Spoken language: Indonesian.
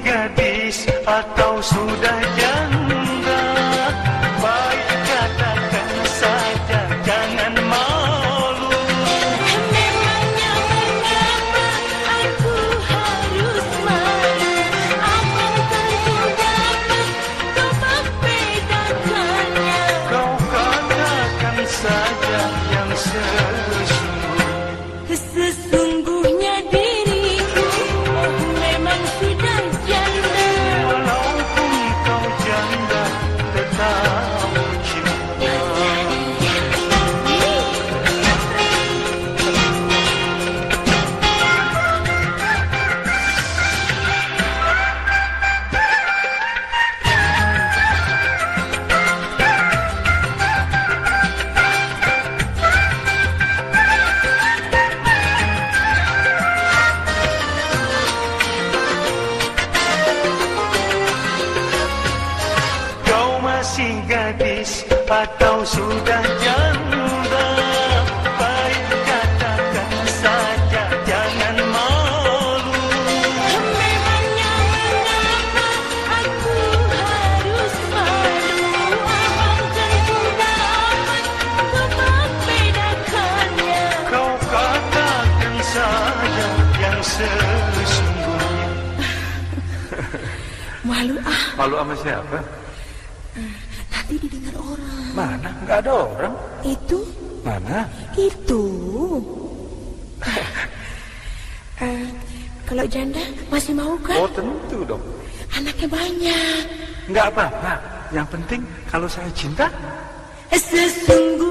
gadis atau sudah janda Baik katakan saja jangan malu. Memangnya mengapa aku harus malu Abang tentu dapat kau membedakannya Kau katakan saja yang sesungguhnya Sesungguhnya gadis atau sudah janda Baik katakan saja jangan malu Memangnya mengapa aku harus malu Abang tentu dapat kau membedakannya Kau katakan saja yang sesungguhnya Malu ah Malu sama siapa? nanti didengar? Nggak ada orang. Itu Mana? Itu. Eh, kalau janda masih mau kan? Oh tentu dong. Anaknya banyak. Nggak apa-apa. Yang penting kalau saya cinta, Sesungguhnya